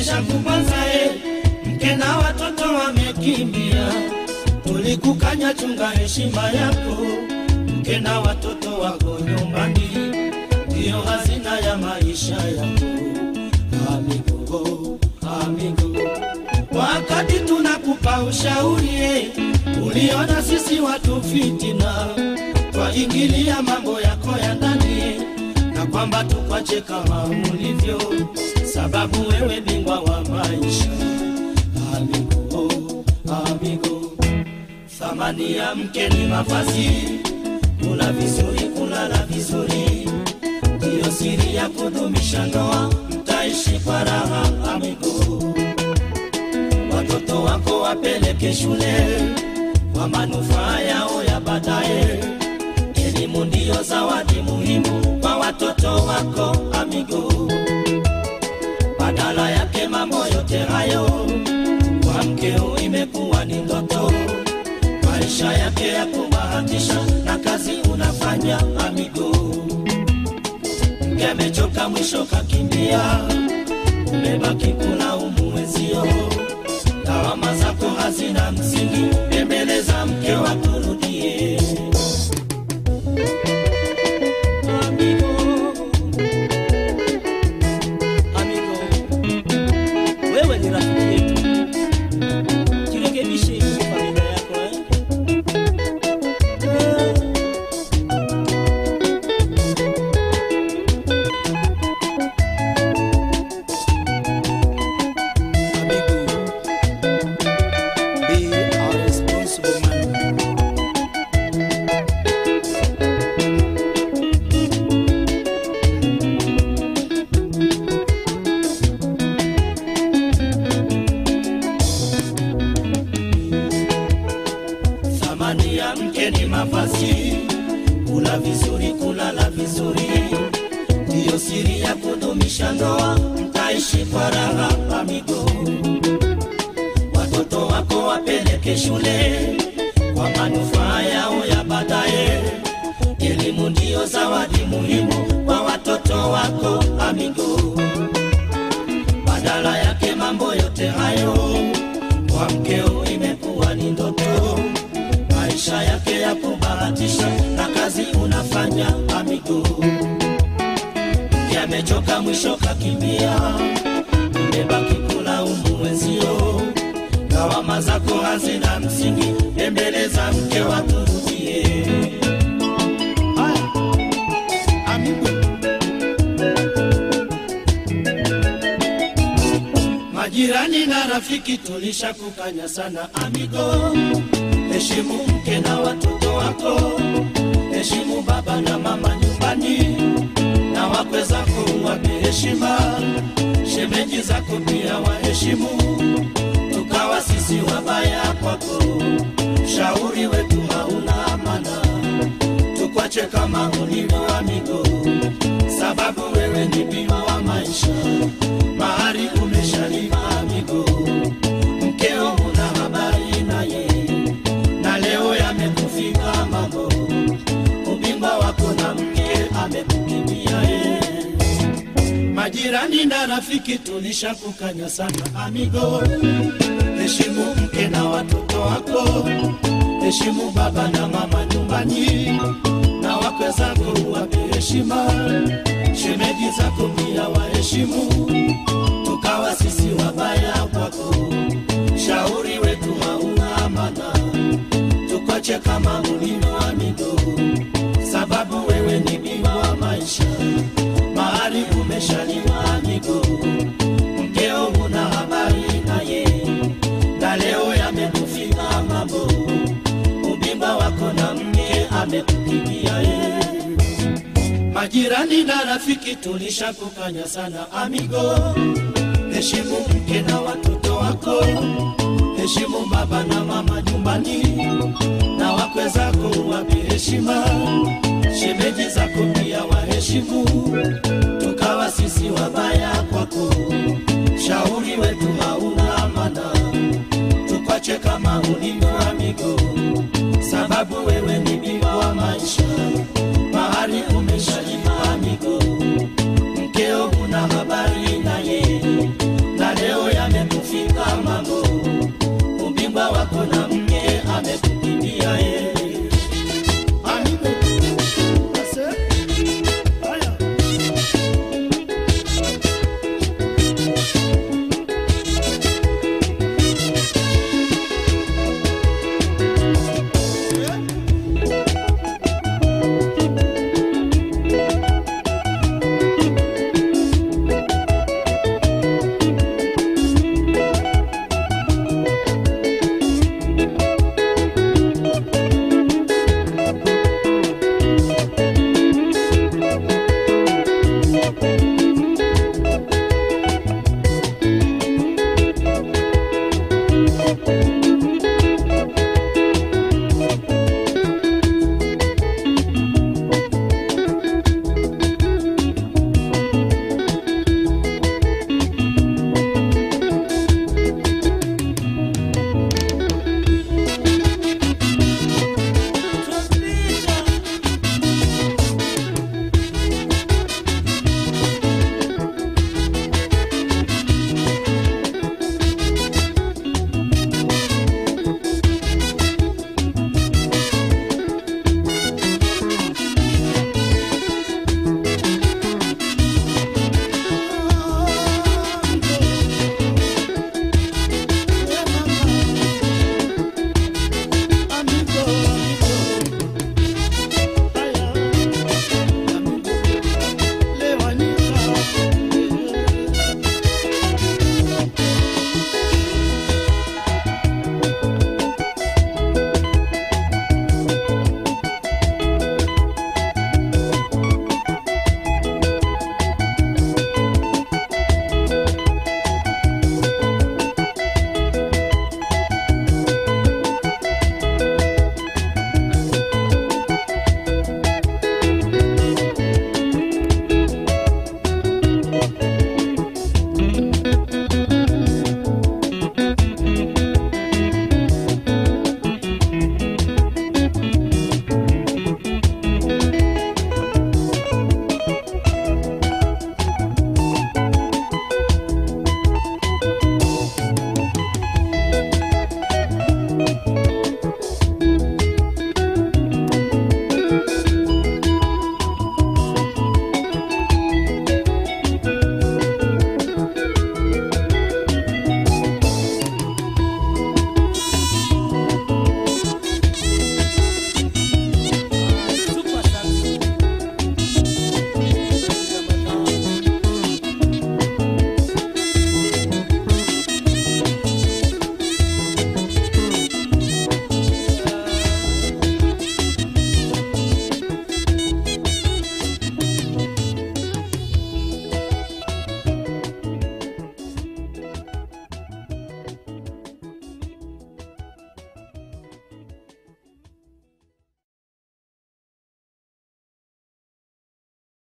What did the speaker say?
e, mke na watoto wamekimbia. Tulikukanya, chunga heshima yako, mke na watoto wako nyumbani, ndiyo hazina ya maisha yako. Amigo, amigo, wakati tunakupa ushauri uliona sisi watu fitina, twaingilia mambo yako ya ndani na kwamba tukwache kama ulivyo, sababu wewe bingwa wa maisha. Amigo, amigo, thamani ya mke ni mavazi, kula vizuri, kulala vizuri, ndiyo siri ya kudumisha ndoa, mtaishi kwa raha. Amigo, watoto wako wapeleke shule kwa manufaa yao ya baadaye. Elimu ndiyo zawadi muhimu kwa watoto wako kubahatisha na kazi unafanya amigo. Mke amechoka mwisho kakimbia, umebaki kulaumu wenzio, lawama zako hazina msingi, embeleza mke wakurudie. Mtaishi kwa raha. Watoto wako wapeleke shule kwa manufaa yao ya baadaye. Elimu ndiyo zawadi muhimu kwa watoto wako amigo. Badala yake mambo yote hayo kwa mwisho kakimbia, umebaki kulaumu mwenzio, lawama zako hazina msingi, embeleza mke wakurudie. Majirani na rafiki tulishakukanya sana amigo, heshimu mke na watoto wako, heshimu baba na mama nyumbani, na wakwe zako heshima, shemeji zako pia waheshimu, tukawa sisi wabaya kwako, shauri wetu hauna amana, tukwache kama ulivyo amigo, sababu wewe ni bima wa maisha. Mahari umeshalima amigo, mkeo una habari naye, na leo yamekufika mambo, Majirani na rafiki tulishakukanya sana. Amigo, heshimu mke na watoto wako, heshimu baba na mama nyumbani, na wakwe zako wape heshima, shemeji zako pia waheshimu, tukawa sisi wabaya kwako, shauri wetu hauna amana, tukwache kama ulivyo amigo, Majirani na rafiki tulishakukanya sana amigo, heshimu mke na watoto wako, heshimu baba na mama nyumbani, na wakwe zako wape heshima, shemeji zako pia waheshimu, tukawa sisi wabaya kwako, shauri wetu hauna amana, tukwache kama ulivyo amigo, sababu wewe ni bima wa maisha, umeshalipa